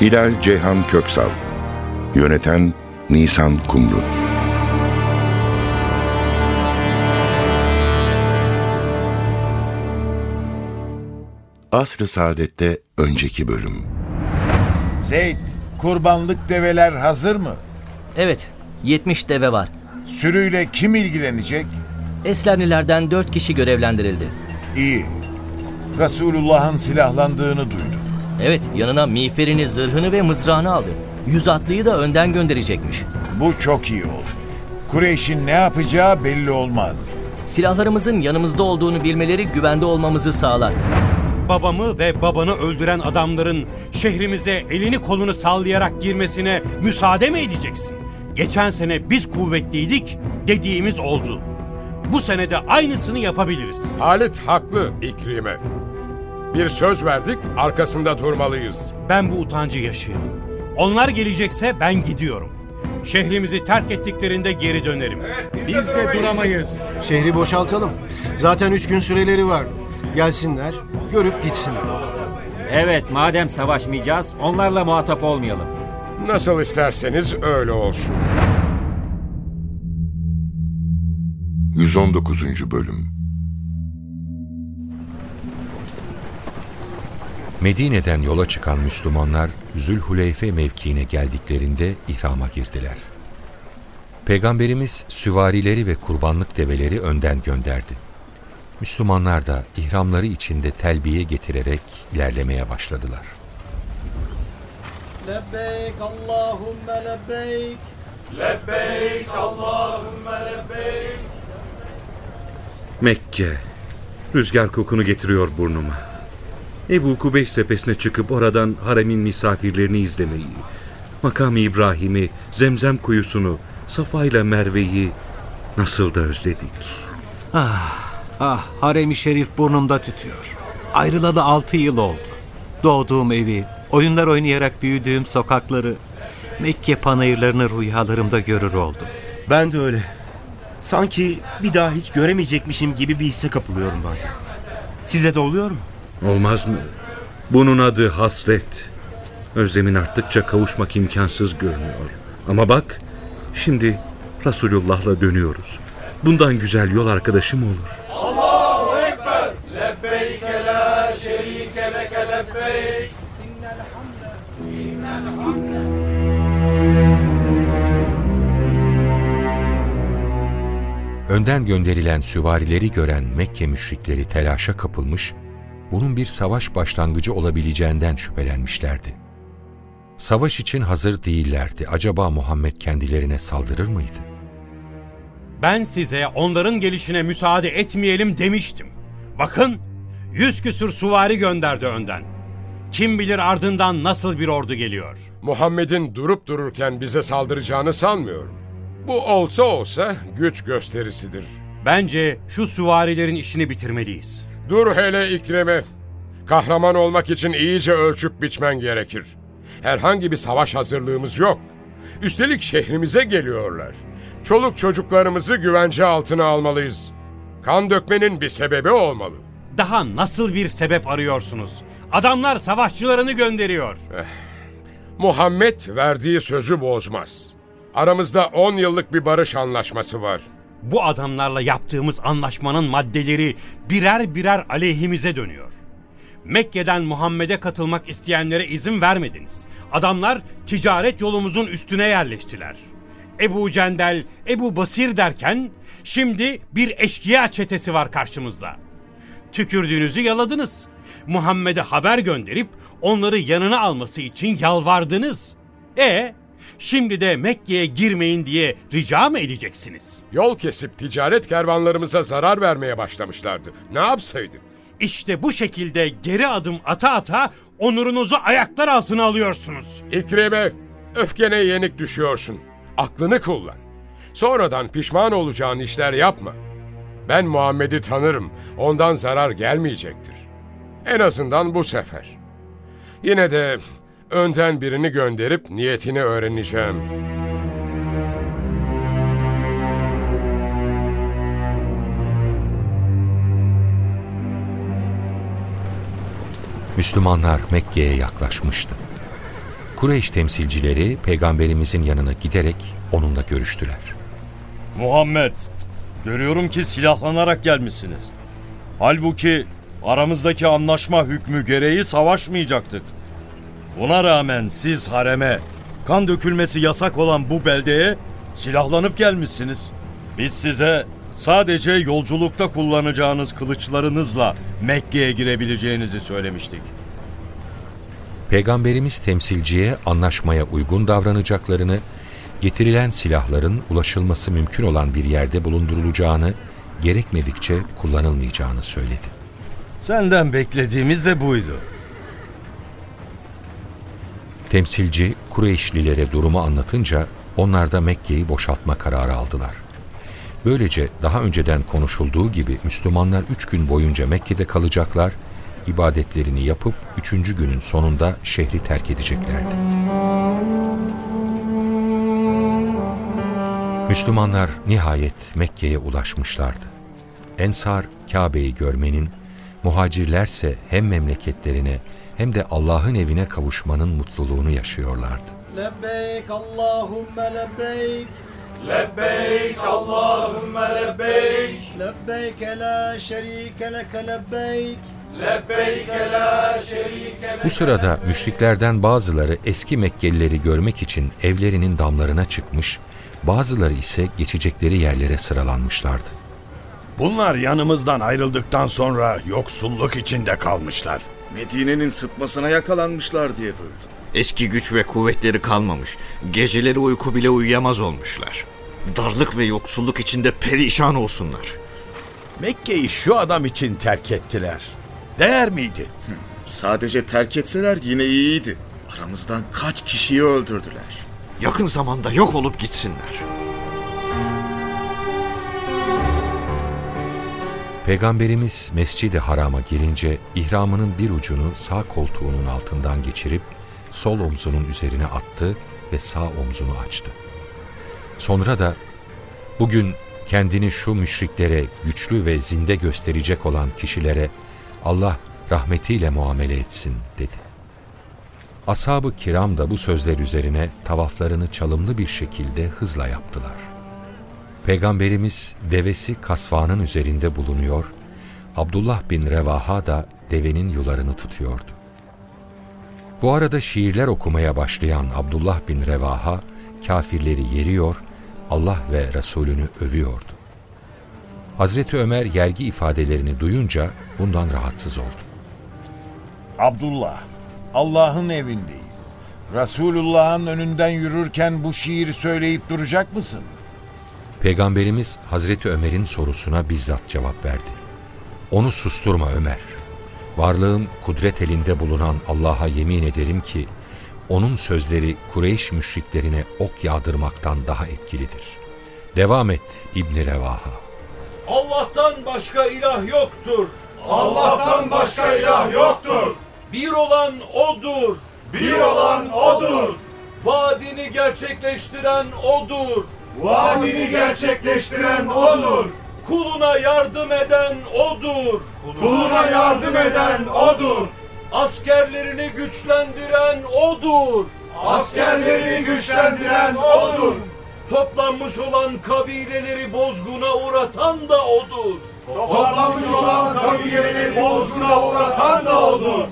Hilal Ceyhan Köksal Yöneten Nisan Kumru Asr-ı Saadet'te önceki bölüm Zeyd, kurbanlık develer hazır mı? Evet, 70 deve var. Sürüyle kim ilgilenecek? Eslernilerden 4 kişi görevlendirildi. İyi. Resulullah'ın silahlandığını duydum. Evet, yanına miğferini, zırhını ve mızrağını aldı. Yüz atlıyı da önden gönderecekmiş. Bu çok iyi olmuş. Kureyş'in ne yapacağı belli olmaz. Silahlarımızın yanımızda olduğunu bilmeleri güvende olmamızı sağlar. babamı ve babanı öldüren adamların şehrimize elini kolunu sallayarak girmesine müsaade mi edeceksin? Geçen sene biz kuvvetliydik, dediğimiz oldu. Bu sene de aynısını yapabiliriz. Halit haklı İkrime. Bir söz verdik, arkasında durmalıyız. Ben bu utancı yaşayamam. Onlar gelecekse ben gidiyorum. Şehrimizi terk ettiklerinde geri dönerim. Biz de duramayız. Şehri boşaltalım. Zaten üç gün süreleri vardı. Gelsinler, görüp gitsinler. Evet, madem savaşmayacağız, onlarla muhatap olmayalım. Nasıl isterseniz öyle olsun. 119. Bölüm Medine'den yola çıkan Müslümanlar Zülhuleyfe mevkiine geldiklerinde ihrama girdiler. Peygamberimiz süvarileri ve kurbanlık develeri önden gönderdi. Müslümanlar da ihramları içinde telbiye getirerek ilerlemeye başladılar. Lebbeyk Allahümme lebbeyk. Mekke. Rüzgar kokunu getiriyor burnuma. Ebu Kubeys tepesine çıkıp oradan haremin misafirlerini izlemeyi, makam İbrahim'i, Zemzem kuyusunu, Safa ile Merve'yi nasıl da özledik. Ah, harem-i şerif burnumda tütüyor. Ayrılalı altı yıl oldu. Doğduğum evi, oyunlar oynayarak büyüdüğüm sokakları, Mekke panayırlarını rüyalarımda görür oldum. Ben de öyle. Sanki bir daha hiç göremeyecekmişim gibi bir hisse kapılıyorum bazen. Size de oluyor mu? Olmaz mı? Bunun adı hasret. Özlemin arttıkça kavuşmak imkansız görünüyor. Ama bak, şimdi Resulullah'la dönüyoruz. Bundan güzel yol arkadaşı mı olur? Önden gönderilen süvarileri gören Mekke müşrikleri telaşa kapılmış, bunun bir savaş başlangıcı olabileceğinden şüphelenmişlerdi. Savaş için hazır değillerdi. Acaba Muhammed kendilerine saldırır mıydı? Ben size onların gelişine müsaade etmeyelim demiştim. Bakın, yüz küsür suvari gönderdi önden. Kim bilir ardından nasıl bir ordu geliyor. Muhammed'in durup dururken bize saldıracağını sanmıyorum. Bu olsa olsa güç gösterisidir. Bence şu süvarilerin işini bitirmeliyiz. Dur hele İkrime. Kahraman olmak için iyice ölçüp biçmen gerekir. Herhangi bir savaş hazırlığımız yok. Üstelik şehrimize geliyorlar. Çoluk çocuklarımızı güvence altına almalıyız. Kan dökmenin bir sebebi olmalı. Daha nasıl bir sebep arıyorsunuz? Adamlar savaşçılarını gönderiyor. Muhammed verdiği sözü bozmaz. Aramızda 10 yıllık bir barış anlaşması var. Bu adamlarla yaptığımız anlaşmanın maddeleri birer birer aleyhimize dönüyor. Mekke'den Muhammed'e katılmak isteyenlere izin vermediniz. Adamlar ticaret yolumuzun üstüne yerleştiler. Ebu Cendel, Ebu Basir derken şimdi bir eşkıya çetesi var karşımızda. Tükürdüğünüzü yaladınız. Muhammed'e haber gönderip onları yanına alması için yalvardınız. E şimdi de Mekke'ye girmeyin diye rica mı edeceksiniz? Yol kesip ticaret kervanlarımıza zarar vermeye başlamışlardı. Ne yapsaydık? İşte bu şekilde geri adım ata ata onurunuzu ayaklar altına alıyorsunuz. İkrime, öfkene yenik düşüyorsun. Aklını kullan. Sonradan pişman olacağın işler yapma. Ben Muhammed'i tanırım. Ondan zarar gelmeyecektir. En azından bu sefer. Yine de önden birini gönderip niyetini öğreneceğim. Müslümanlar Mekke'ye yaklaşmıştı. Kureyş temsilcileri peygamberimizin yanına giderek onunla görüştüler. Muhammed, görüyorum ki silahlanarak gelmişsiniz. Halbuki aramızdaki anlaşma hükmü gereği savaşmayacaktık. Buna rağmen siz hareme, kan dökülmesi yasak olan bu beldeye silahlanıp gelmişsiniz. Biz size sadece yolculukta kullanacağınız kılıçlarınızla Mekke'ye girebileceğinizi söylemiştik. Peygamberimiz temsilciye anlaşmaya uygun davranacaklarını, getirilen silahların ulaşılması mümkün olan bir yerde bulundurulacağını, gerekmedikçe kullanılmayacağını söyledi. Senden beklediğimiz de buydu. Temsilci Kureyşlilere durumu anlatınca onlar da Mekke'yi boşaltma kararı aldılar. Böylece daha önceden konuşulduğu gibi Müslümanlar üç gün boyunca Mekke'de kalacaklar, ibadetlerini yapıp üçüncü günün sonunda şehri terk edeceklerdi. Müslümanlar nihayet Mekke'ye ulaşmışlardı. Ensar Kabe'yi görmenin, muhacirlerse hem memleketlerine hem de Allah'ın evine kavuşmanın mutluluğunu yaşıyorlardı. Lebbeyk Allahümme lebbeyk Lebbeyk Allahümme lebbeyk Lebbeyk la şerike leke lebbeyk Lebbeyk la şerike Bu sırada müşriklerden bazıları eski Mekkelileri görmek için evlerinin damlarına çıkmış, bazıları ise geçecekleri yerlere sıralanmışlardı. Bunlar yanımızdan ayrıldıktan sonra yoksulluk içinde kalmışlar. Medine'nin sıtmasına yakalanmışlar diye duydum. Eski güç ve kuvvetleri kalmamış. Geceleri uyku bile uyuyamaz olmuşlar. Darlık ve yoksulluk içinde perişan olsunlar. Mekke'yi şu adam için terk ettiler. Değer miydi? Sadece terk etseler yine iyiydi. Aramızdan kaç kişiyi öldürdüler. Yakın zamanda yok olup gitsinler. Peygamberimiz Mescid-i Haram'a gelince ihramının bir ucunu sağ koltuğunun altından geçirip sol omzunun üzerine attı ve sağ omzunu açtı. Sonra da bugün kendini şu müşriklere güçlü ve zinde gösterecek olan kişilere Allah rahmetiyle muamele etsin dedi. Ashab-ı kiram da bu sözler üzerine tavaflarını çalımlı bir şekilde hızla yaptılar. Peygamberimiz devesi kasvanın üzerinde bulunuyor, Abdullah bin Revaha da devenin yularını tutuyordu. Bu arada şiirler okumaya başlayan Abdullah bin Revaha, kafirleri yeriyor, Allah ve Resulünü övüyordu. Hazreti Ömer yergi ifadelerini duyunca bundan rahatsız oldu. Abdullah, Allah'ın evindeyiz. Resulullah'ın önünden yürürken bu şiiri söyleyip duracak mısın? Peygamberimiz Hazreti Ömer'in sorusuna bizzat cevap verdi. Onu susturma Ömer. Varlığım kudret elinde bulunan Allah'a yemin ederim ki onun sözleri Kureyş müşriklerine ok yağdırmaktan daha etkilidir. Devam et İbni Revaha. Allah'tan başka ilah yoktur. Allah'tan başka ilah yoktur. Bir olan O'dur. Bir olan O'dur. Vaadini gerçekleştiren O'dur. Vaadini gerçekleştiren O'dur. Kuluna yardım eden O'dur. Kuluna yardım eden O'dur. Askerlerini güçlendiren O'dur. Askerlerini güçlendiren O'dur. Toplanmış olan kabileleri bozguna uğratan da O'dur. Toplanmış olan kabileleri bozguna uğratan da O'dur.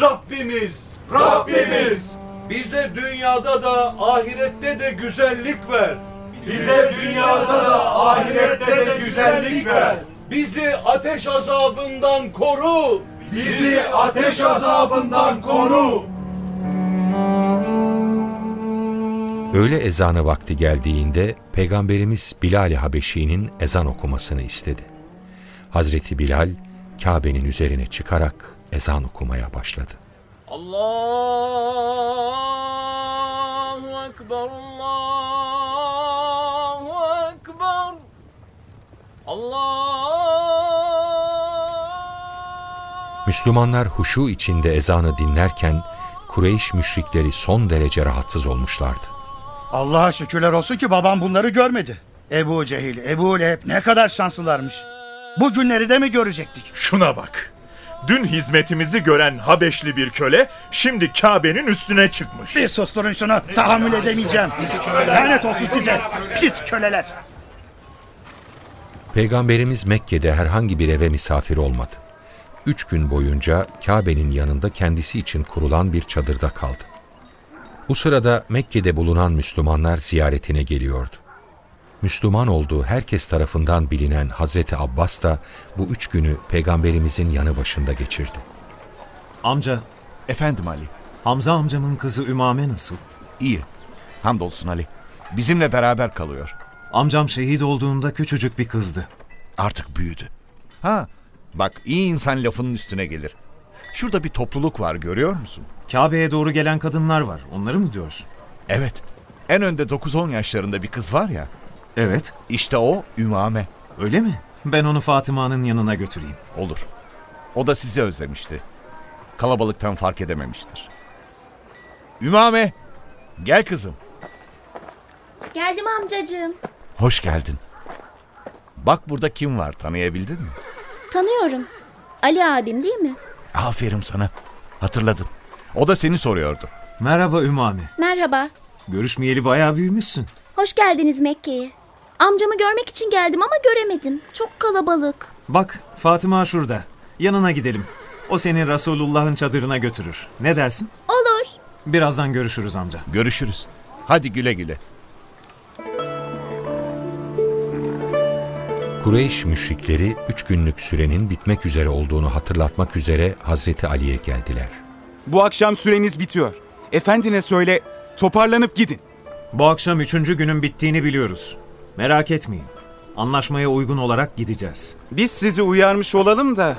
Rabbimiz, Rabbimiz bize dünyada da ahirette de güzellik ver. Bize dünyada da ahirette de güzellik ver. Bizi ateş azabından koru. Bizi ateş azabından koru. Öğle ezanı vakti geldiğinde Peygamberimiz Bilal-i Habeşi'nin ezan okumasını istedi. Hazreti Bilal Kabe'nin üzerine çıkarak ezan okumaya başladı. Allahu Ekber, Allahu Ekber. Allah Müslümanlar huşu içinde ezanı dinlerken Kureyş müşrikleri son derece rahatsız olmuşlardı. Allah'a şükürler olsun ki babam bunları görmedi. Ebu Cehil, Ebu Leheb ne kadar şanslılarmış. Bu günleri de mi görecektik? Şuna bak. Dün hizmetimizi gören Habeşli bir köle şimdi Kabe'nin üstüne çıkmış. Bir susturun şunu tahammül edemeyeceğim. Lanet olsun size pis köleler. Peygamberimiz Mekke'de herhangi bir eve misafir olmadı. Üç gün boyunca Kabe'nin yanında kendisi için kurulan bir çadırda kaldı. Bu sırada Mekke'de bulunan Müslümanlar ziyaretine geliyordu. Müslüman olduğu herkes tarafından bilinen Hazreti Abbas da bu üç günü Peygamberimizin yanı başında geçirdi. Amca, efendim Ali. Hamza amcamın kızı Ümame nasıl? İyi. Hamdolsun Ali. Bizimle beraber kalıyor. Amcam şehit olduğunda küçücük bir kızdı. Artık büyüdü. Ha, bak iyi insan lafının üstüne gelir. Şurada bir topluluk var görüyor musun? Kabe'ye doğru gelen kadınlar var. Onları mı diyorsun? Evet. En önde 9-10 yaşlarında bir kız var ya. Evet. İşte o Ümame. Öyle mi? Ben onu Fatıma'nın yanına götüreyim. Olur. O da sizi özlemişti. Kalabalıktan fark edememiştir. Ümame, gel kızım. Geldim amcacığım. Hoş geldin. Bak burada kim var tanıyabildin mi? Tanıyorum. Ali abim değil mi? Aferin sana. Hatırladın. O da seni soruyordu. Merhaba Ümame. Merhaba. Görüşmeyeli bayağı büyümüşsün. Hoş geldiniz Mekke'ye. Amcamı görmek için geldim ama göremedim. Çok kalabalık. Bak Fatıma şurada. Yanına gidelim. O seni Resulullah'ın çadırına götürür. Ne dersin? Olur. Birazdan görüşürüz amca. Görüşürüz. Hadi güle güle. Kureyş müşrikleri üç günlük sürenin bitmek üzere olduğunu hatırlatmak üzere Hazreti Ali'ye geldiler. Bu akşam süreniz bitiyor. Efendine söyle toparlanıp gidin. Bu akşam üçüncü günün bittiğini biliyoruz. Merak etmeyin. Anlaşmaya uygun olarak gideceğiz. Biz sizi uyarmış olalım da.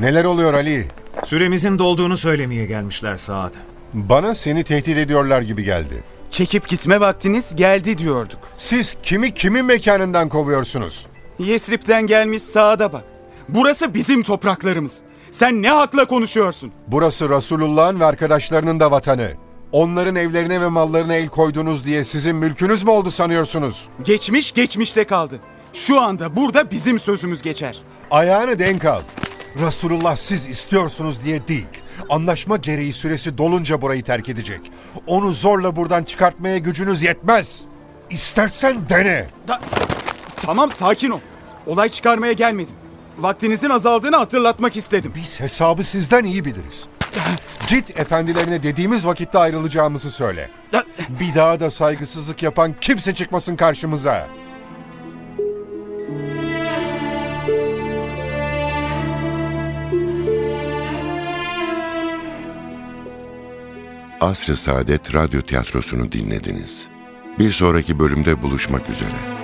Neler oluyor Ali? Süremizin dolduğunu söylemeye gelmişler Saad. Bana seni tehdit ediyorlar gibi geldi. Çekip gitme vaktiniz geldi diyorduk. Siz kimi kimin mekanından kovuyorsunuz? Yesrib'den gelmiş Saad'a bak. Burası bizim topraklarımız. Sen ne hakla konuşuyorsun? Burası Resulullah'ın ve arkadaşlarının da vatanı. Onların evlerine ve mallarına el koydunuz diye sizin mülkünüz mü oldu sanıyorsunuz? Geçmiş geçmişte kaldı. Şu anda burada bizim sözümüz geçer. Ayağını denk al. Resulullah siz istiyorsunuz diye değil. Anlaşma gereği süresi dolunca burayı terk edecek. Onu zorla buradan çıkartmaya gücünüz yetmez. İstersen dene. Da- tamam sakin ol. Olay çıkarmaya gelmedim. Vaktinizin azaldığını hatırlatmak istedim. Biz hesabı sizden iyi biliriz. Git efendilerine dediğimiz vakitte ayrılacağımızı söyle. Bir daha da saygısızlık yapan kimse çıkmasın karşımıza. Asr-ı Saadet Radyo Tiyatrosu'nu dinlediniz. Bir sonraki bölümde buluşmak üzere.